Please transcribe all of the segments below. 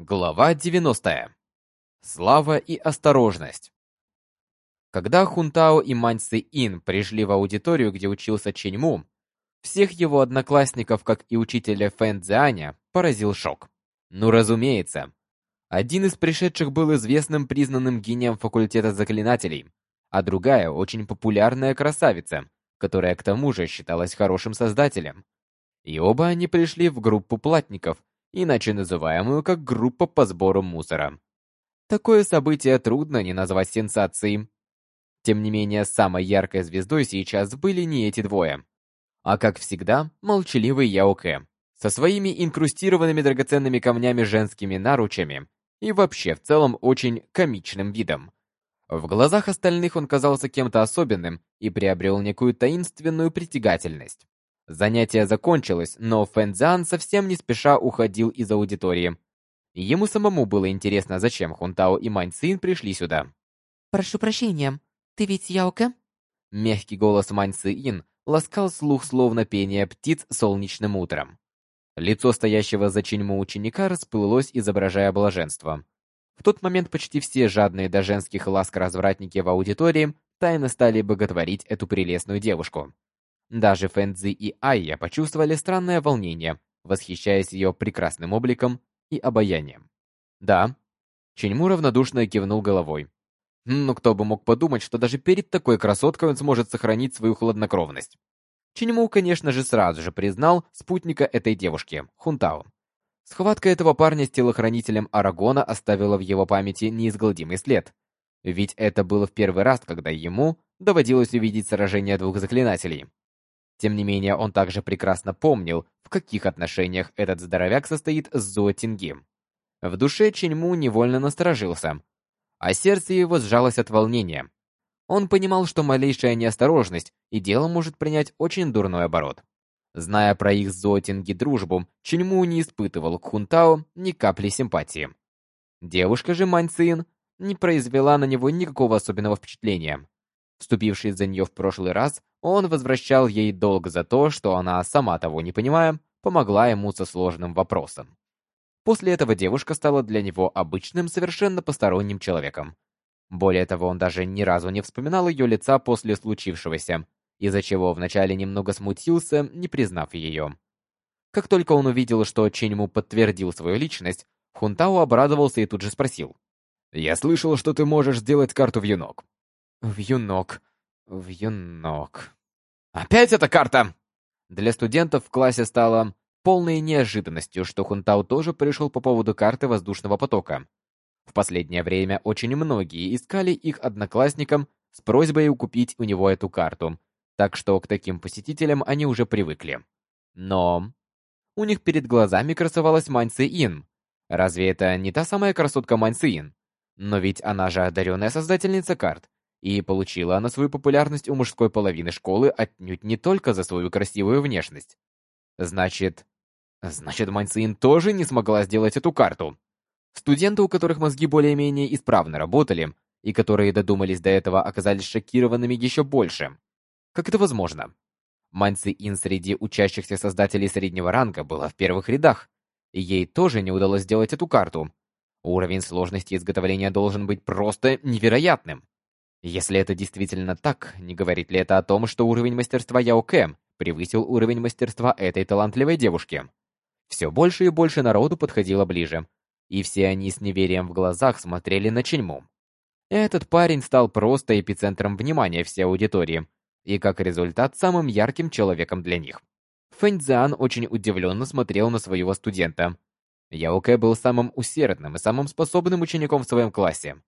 Глава 90. Слава и осторожность. Когда Хунтао и Мань Ин пришли в аудиторию, где учился Чэнь Му, всех его одноклассников, как и учителя Фэн Цзяня, поразил шок. Ну, разумеется. Один из пришедших был известным признанным гением факультета заклинателей, а другая очень популярная красавица, которая к тому же считалась хорошим создателем. И оба они пришли в группу платников, иначе называемую как группа по сбору мусора. Такое событие трудно не назвать сенсацией. Тем не менее, самой яркой звездой сейчас были не эти двое, а, как всегда, молчаливый Яоке, со своими инкрустированными драгоценными камнями женскими наручами и вообще в целом очень комичным видом. В глазах остальных он казался кем-то особенным и приобрел некую таинственную притягательность. Занятие закончилось, но Фэнзян совсем не спеша уходил из аудитории. Ему самому было интересно, зачем Хунтао и Мань Цин пришли сюда. «Прошу прощения, ты ведь Яока?» Мягкий голос Мань Цин ласкал слух, словно пение птиц солнечным утром. Лицо стоящего за Чиньму ученика расплылось, изображая блаженство. В тот момент почти все жадные до женских ласк развратники в аудитории тайно стали боготворить эту прелестную девушку. Даже Фэнзи и Айя почувствовали странное волнение, восхищаясь ее прекрасным обликом и обаянием. Да, Ченьму равнодушно кивнул головой. Но кто бы мог подумать, что даже перед такой красоткой он сможет сохранить свою хладнокровность. Ченьму, конечно же, сразу же признал спутника этой девушки, Хунтао. Схватка этого парня с телохранителем Арагона оставила в его памяти неизгладимый след. Ведь это было в первый раз, когда ему доводилось увидеть сражение двух заклинателей. Тем не менее, он также прекрасно помнил, в каких отношениях этот здоровяк состоит с Зуо. В душе Ченьму невольно насторожился, а сердце его сжалось от волнения. Он понимал, что малейшая неосторожность, и дело может принять очень дурной оборот. Зная про их с дружбу, Ченьму не испытывал к Хунтао ни капли симпатии. Девушка же Мань Цин не произвела на него никакого особенного впечатления. Вступивший за нее в прошлый раз, он возвращал ей долг за то, что она, сама того не понимая, помогла ему со сложным вопросом. После этого девушка стала для него обычным, совершенно посторонним человеком. Более того, он даже ни разу не вспоминал ее лица после случившегося, из-за чего вначале немного смутился, не признав ее. Как только он увидел, что Ченьму подтвердил свою личность, Хунтао обрадовался и тут же спросил. «Я слышал, что ты можешь сделать карту в юнок». «В юнок», Вьюнок. Опять эта карта! Для студентов в классе стало полной неожиданностью, что Хунтау тоже пришел по поводу карты воздушного потока. В последнее время очень многие искали их одноклассникам с просьбой купить у него эту карту, так что к таким посетителям они уже привыкли. Но у них перед глазами красовалась Мань Ин. Разве это не та самая красотка Мань Ин? Но ведь она же одаренная создательница карт, и получила она свою популярность у мужской половины школы отнюдь не только за свою красивую внешность. Значит... Значит, Маньцин тоже не смогла сделать эту карту. Студенты, у которых мозги более-менее исправно работали, и которые додумались до этого, оказались шокированными еще больше. Как это возможно? Маньци Ин среди учащихся создателей среднего ранга была в первых рядах, ей тоже не удалось сделать эту карту. Уровень сложности изготовления должен быть просто невероятным. Если это действительно так, не говорит ли это о том, что уровень мастерства Яо Кэ превысил уровень мастерства этой талантливой девушки? Все больше и больше народу подходило ближе, и все они с неверием в глазах смотрели на Ченьму. Этот парень стал просто эпицентром внимания всей аудитории, и как результат самым ярким человеком для них. Фэньцзян очень удивленно смотрел на своего студента. Яо Кэ был самым усердным и самым способным учеником в своем классе.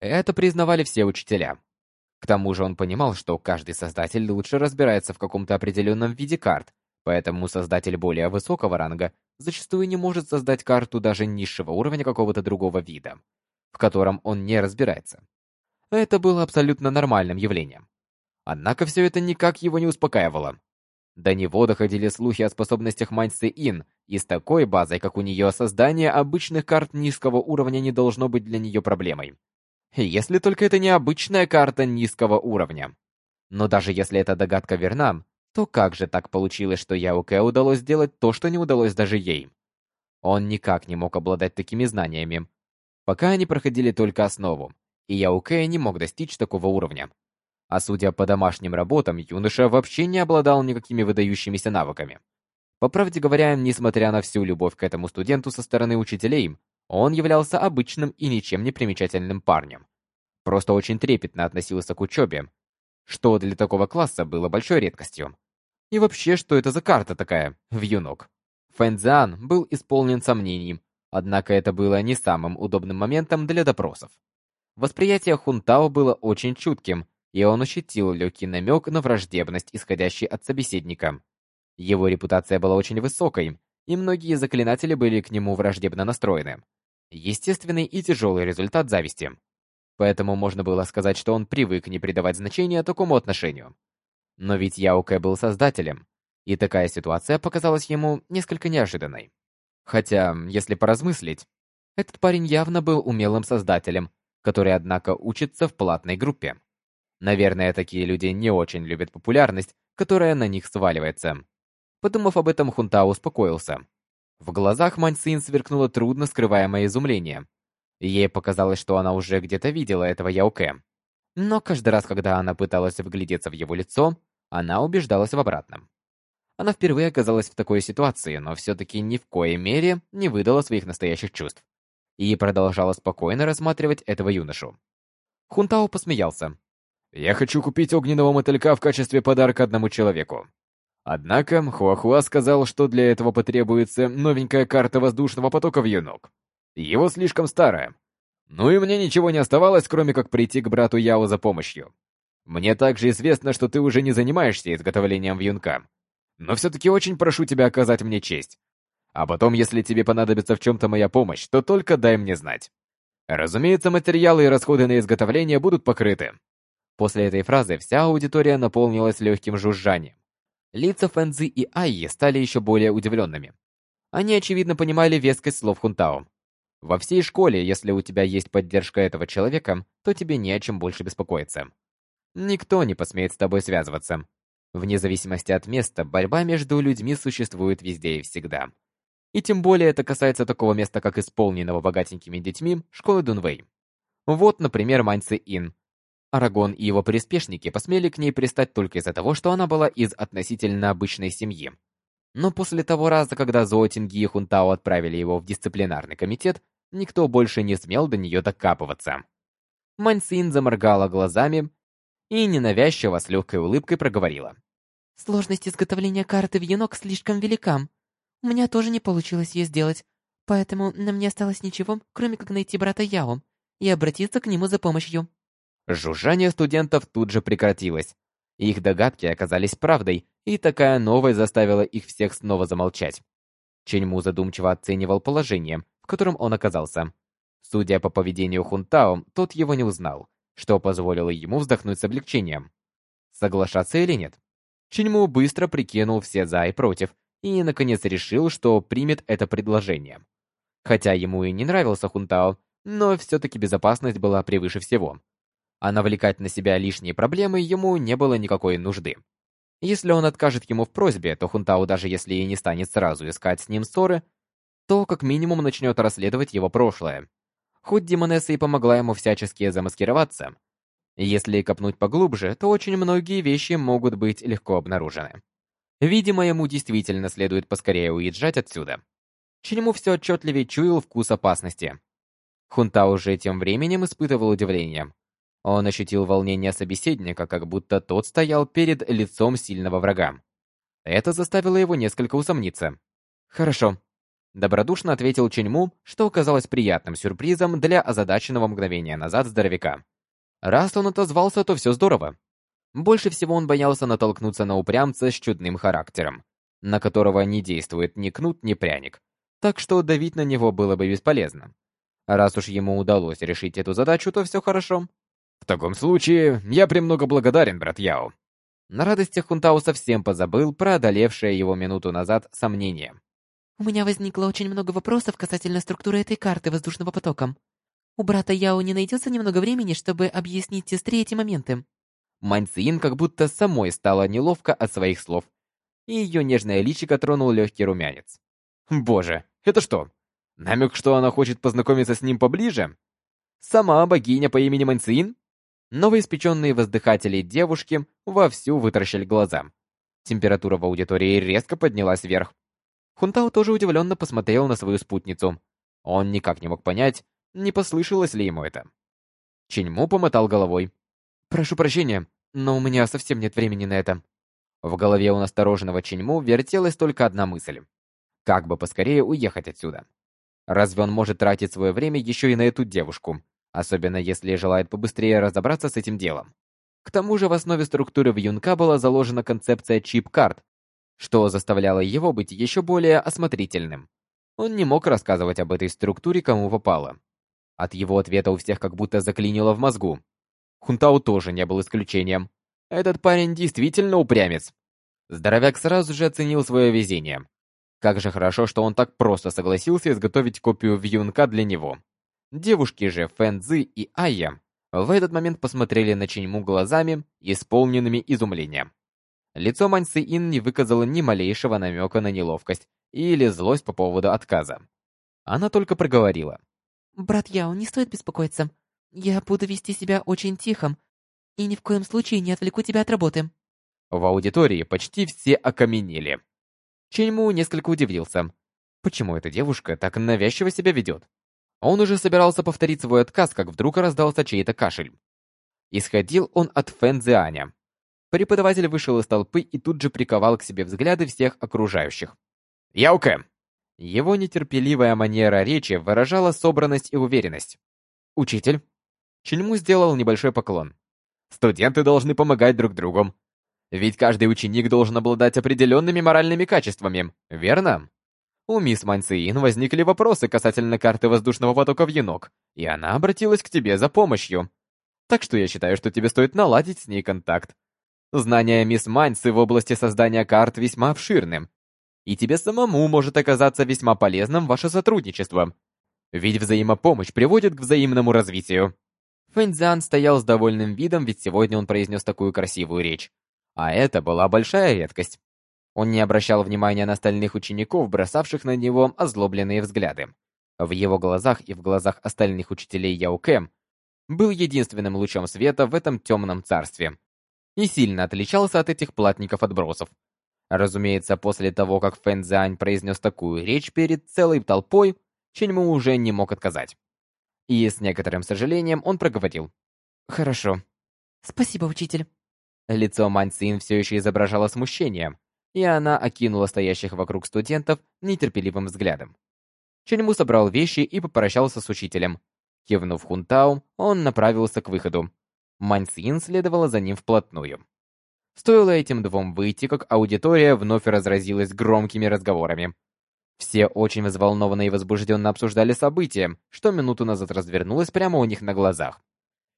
Это признавали все учителя. К тому же он понимал, что каждый создатель лучше разбирается в каком-то определенном виде карт, поэтому создатель более высокого ранга зачастую не может создать карту даже низшего уровня какого-то другого вида, в котором он не разбирается. Это было абсолютно нормальным явлением. Однако все это никак его не успокаивало. До него доходили слухи о способностях Маньсы Ин, и с такой базой, как у нее, создание обычных карт низкого уровня не должно быть для нее проблемой. Если только это не обычная карта низкого уровня. Но даже если эта догадка верна, то как же так получилось, что Яо Кэ удалось сделать то, что не удалось даже ей? Он никак не мог обладать такими знаниями. Пока они проходили только основу, и Яо Кэ не мог достичь такого уровня. А судя по домашним работам, юноша вообще не обладал никакими выдающимися навыками. По правде говоря, несмотря на всю любовь к этому студенту со стороны учителей, он являлся обычным и ничем не примечательным парнем. Просто очень трепетно относился к учебе, что для такого класса было большой редкостью. И вообще, что это за карта такая, вьюнок? Фэнзиан был исполнен сомнений, однако это было не самым удобным моментом для допросов. Восприятие Хунтао было очень чутким, и он ощутил легкий намек на враждебность, исходящий от собеседника. Его репутация была очень высокой, и многие заклинатели были к нему враждебно настроены. Естественный и тяжелый результат зависти. Поэтому можно было сказать, что он привык не придавать значения такому отношению. Но ведь Яо Кэ был создателем, и такая ситуация показалась ему несколько неожиданной. Хотя, если поразмыслить, этот парень явно был умелым создателем, который, однако, учится в платной группе. Наверное, такие люди не очень любят популярность, которая на них сваливается. Подумав об этом, Хунтао успокоился. В глазах Мань Цин сверкнуло трудно скрываемое изумление. Ей показалось, что она уже где-то видела этого Яоке. Но каждый раз, когда она пыталась вглядеться в его лицо, она убеждалась в обратном. Она впервые оказалась в такой ситуации, но все-таки ни в коей мере не выдала своих настоящих чувств. И продолжала спокойно рассматривать этого юношу. Хунтао посмеялся. «Я хочу купить огненного мотылька в качестве подарка одному человеку. Однако Хуахуа сказал, что для этого потребуется новенькая карта воздушного потока в юнок. Его слишком старая. Ну и мне ничего не оставалось, кроме как прийти к брату Яо за помощью. Мне также известно, что ты уже не занимаешься изготовлением вьюнка. Но все-таки очень прошу тебя оказать мне честь. А потом, если тебе понадобится в чем-то моя помощь, то только дай мне знать. Разумеется, материалы и расходы на изготовление будут покрыты. После этой фразы вся аудитория наполнилась легким жужжанием. Лица Фэнзи и Айи стали еще более удивленными. Они, очевидно, понимали вескость слов Хунтао. Во всей школе, если у тебя есть поддержка этого человека, то тебе не о чем больше беспокоиться. Никто не посмеет с тобой связываться. Вне зависимости от места, борьба между людьми существует везде и всегда. И тем более это касается такого места, как исполненного богатенькими детьми школы Дунвей. Вот, например, Маньцы Ин, Арагон и его приспешники посмели к ней пристать только из-за того, что она была из относительно обычной семьи. Но после того раза, когда Зоотинги и Хунтао отправили его в дисциплинарный комитет, никто больше не смел до нее докапываться. Мансин заморгала глазами и ненавязчиво с легкой улыбкой проговорила. «Сложность изготовления карты в Енок слишком велика. У меня тоже не получилось ее сделать, поэтому нам не осталось ничего, кроме как найти брата Яо и обратиться к нему за помощью». Жужжание студентов тут же прекратилось. Их догадки оказались правдой, и такая новость заставила их всех снова замолчать. Ченьму задумчиво оценивал положение, в котором он оказался. Судя по поведению Хунтао, тот его не узнал, что позволило ему вздохнуть с облегчением. Соглашаться или нет? Ченьму быстро прикинул все за и против, и, наконец, решил, что примет это предложение. Хотя ему и не нравился Хунтао, но все-таки безопасность была превыше всего а навлекать на себя лишние проблемы ему не было никакой нужды. Если он откажет ему в просьбе, то Хунтау даже если и не станет сразу искать с ним ссоры, то как минимум начнет расследовать его прошлое. Хоть Демонесса и помогла ему всячески замаскироваться, если копнуть поглубже, то очень многие вещи могут быть легко обнаружены. Видимо, ему действительно следует поскорее уезжать отсюда. Чему все отчетливее чуял вкус опасности. Хунта уже тем временем испытывал удивление. Он ощутил волнение собеседника, как будто тот стоял перед лицом сильного врага. Это заставило его несколько усомниться. «Хорошо», — добродушно ответил Ченьму, что оказалось приятным сюрпризом для озадаченного мгновения назад здоровяка. Раз он отозвался, то все здорово. Больше всего он боялся натолкнуться на упрямца с чудным характером, на которого не действует ни кнут, ни пряник, так что давить на него было бы бесполезно. Раз уж ему удалось решить эту задачу, то все хорошо. В таком случае, я премного благодарен, брат Яо. На радости Хунтау совсем позабыл про одолевшее его минуту назад сомнение. У меня возникло очень много вопросов касательно структуры этой карты воздушного потока. У брата Яо не найдется немного времени, чтобы объяснить сестре эти моменты. Мань Цин как будто самой стало неловко от своих слов, и ее нежное личико тронул легкий румянец. Боже, Это что, намек, что она хочет познакомиться с ним поближе? Сама богиня по имени Манциин? Новоиспеченные воздыхатели девушки вовсю вытаращили глаза. Температура в аудитории резко поднялась вверх. Хунтао тоже удивленно посмотрел на свою спутницу. Он никак не мог понять, не послышалось ли ему это. Чиньму помотал головой. «Прошу прощения, но у меня совсем нет времени на это». В голове у настороженного Чиньму вертелась только одна мысль. Как бы поскорее уехать отсюда? Разве он может тратить свое время еще и на эту девушку, особенно если желает побыстрее разобраться с этим делом? К тому же в основе структуры Вьюнка была заложена концепция чип-карт, что заставляло его быть еще более осмотрительным. Он не мог рассказывать об этой структуре кому попало. От его ответа у всех как будто заклинило в мозгу. Хунтау тоже не был исключением. Этот парень действительно упрямец. Здоровяк сразу же оценил свое везение. Как же хорошо, что он так просто согласился изготовить копию Вьюнка для него. Девушки же Фэн Цзы и Айя в этот момент посмотрели на Чиньму глазами, исполненными изумления. Лицо Мань Сы Ин не выказало ни малейшего намека на неловкость или злость по поводу отказа. Она только проговорила. «Брат Яо, не стоит беспокоиться. Я буду вести себя очень тихо и ни в коем случае не отвлеку тебя от работы». В аудитории почти все окаменели. Ченьму несколько удивился. Почему эта девушка так навязчиво себя ведет? Он уже собирался повторить свой отказ, как вдруг раздался чей-то кашель. Исходил он от Фэн Цзианя. Преподаватель вышел из толпы и тут же приковал к себе взгляды всех окружающих. «Яуке!» Его нетерпеливая манера речи выражала собранность и уверенность. «Учитель!» Чельму сделал небольшой поклон. «Студенты должны помогать друг другу. Ведь каждый ученик должен обладать определенными моральными качествами, верно?» У мисс Манциин возникли вопросы касательно карты воздушного потока в Енок, и она обратилась к тебе за помощью. Так что я считаю, что тебе стоит наладить с ней контакт. Знания мисс Маньцы в области создания карт весьма обширны, и тебе самому может оказаться весьма полезным ваше сотрудничество. Ведь взаимопомощь приводит к взаимному развитию. Фэнзян стоял с довольным видом, ведь сегодня он произнес такую красивую речь. А это была большая редкость. Он не обращал внимания на остальных учеников, бросавших на него озлобленные взгляды. В его глазах и в глазах остальных учителей Яукэм был единственным лучом света в этом темном царстве. И сильно отличался от этих платников-отбросов. Разумеется, после того, как Фэн Цзянь произнес такую речь перед целой толпой, Ченьму уже не мог отказать. И с некоторым сожалением он проговорил. «Хорошо». «Спасибо, учитель». Лицо Мань Цин все еще изображало смущение, и она окинула стоящих вокруг студентов нетерпеливым взглядом. Ченьму собрал вещи и попрощался с учителем. Кивнув Хунтау, он направился к выходу. Мань Цин следовала за ним вплотную. Стоило этим двум выйти, как аудитория вновь разразилась громкими разговорами. Все очень взволнованно и возбужденно обсуждали события, что минуту назад развернулось прямо у них на глазах.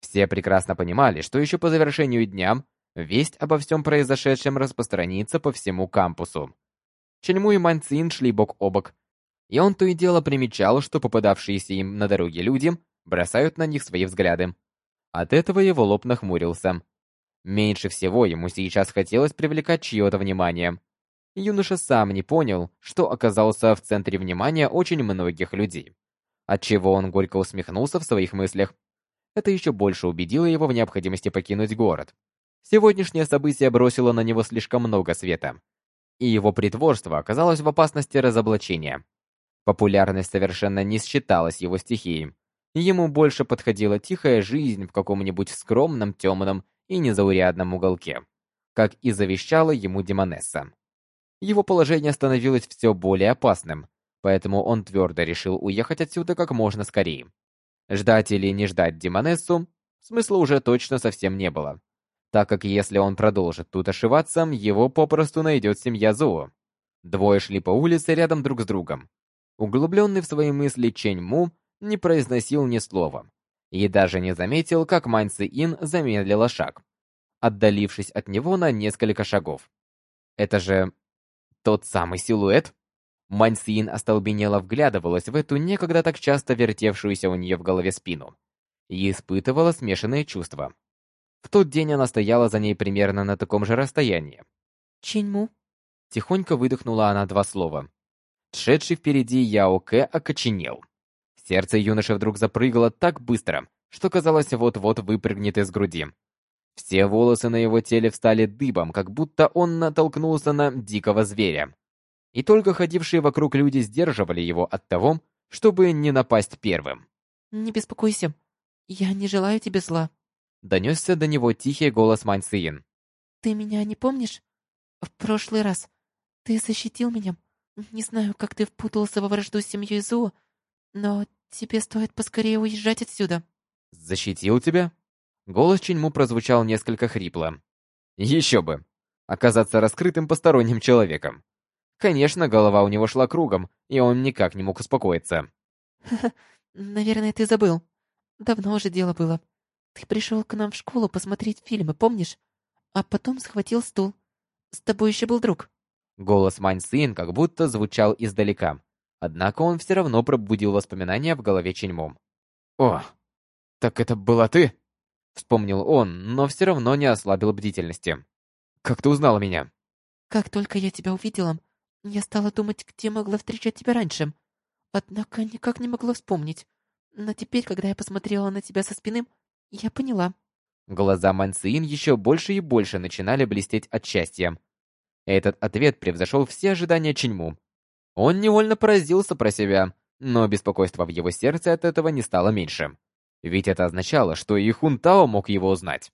Все прекрасно понимали, что еще по завершению дня весть обо всем произошедшем распространится по всему кампусу. Чельму и Манцин шли бок о бок, и он то и дело примечал, что попадавшиеся им на дороге люди бросают на них свои взгляды. От этого его лоб нахмурился. Меньше всего ему сейчас хотелось привлекать чье-то внимание. Юноша сам не понял, что оказался в центре внимания очень многих людей. Отчего он горько усмехнулся в своих мыслях. Это еще больше убедило его в необходимости покинуть город. Сегодняшнее событие бросило на него слишком много света, и его притворство оказалось в опасности разоблачения. Популярность совершенно не считалась его стихией. Ему больше подходила тихая жизнь в каком-нибудь скромном, темном и незаурядном уголке, как и завещала ему Демонесса. Его положение становилось все более опасным, поэтому он твердо решил уехать отсюда как можно скорее. Ждать или не ждать Демонессу смысла уже точно совсем не было, так как если он продолжит тут ошиваться, его попросту найдет семья Зоо. Двое шли по улице рядом друг с другом. Углубленный в свои мысли Чэнь Му не произносил ни слова, и даже не заметил, как Мань Ин замедлила шаг, отдалившись от него на несколько шагов. Это же тот самый силуэт? Мань Ин остолбенело вглядывалась в эту некогда так часто вертевшуюся у нее в голове спину и испытывала смешанные чувства. В тот день она стояла за ней примерно на таком же расстоянии. «Чиньму?» Тихонько выдохнула она два слова. Шедший впереди Яо Кэ окоченел. Сердце юноши вдруг запрыгало так быстро, что казалось вот-вот выпрыгнет из груди. Все волосы на его теле встали дыбом, как будто он натолкнулся на дикого зверя. И только ходившие вокруг люди сдерживали его от того, чтобы не напасть первым. «Не беспокойся, я не желаю тебе зла», — донесся до него тихий голос Мань Циин. «Ты меня не помнишь? В прошлый раз ты защитил меня. Не знаю, как ты впутался во вражду с семьей Зуо, но тебе стоит поскорее уезжать отсюда». «Защитил тебя?» Голос Чиньму прозвучал несколько хрипло. Еще бы. Оказаться раскрытым посторонним человеком. Конечно, голова у него шла кругом, и он никак не мог успокоиться. «Ха-ха, наверное, ты забыл. Давно уже дело было. Ты пришел к нам в школу посмотреть фильмы, помнишь? А потом схватил стул. С тобой еще был друг». Голос Мань Син как будто звучал издалека. Однако он все равно пробудил воспоминания в голове Чиньму. «О, так это была ты?» Вспомнил он, но все равно не ослабил бдительности. «Как ты узнала меня?» «Как только я тебя увидела, я стала думать, где могла встречать тебя раньше. Однако никак не могла вспомнить. Но теперь, когда я посмотрела на тебя со спины, я поняла». Глаза Мансиин еще больше и больше начинали блестеть от счастья. Этот ответ превзошел все ожидания Чиньму. Он невольно поразился про себя, но беспокойство в его сердце от этого не стало меньше. Ведь это означало, что и Хунтао мог его узнать.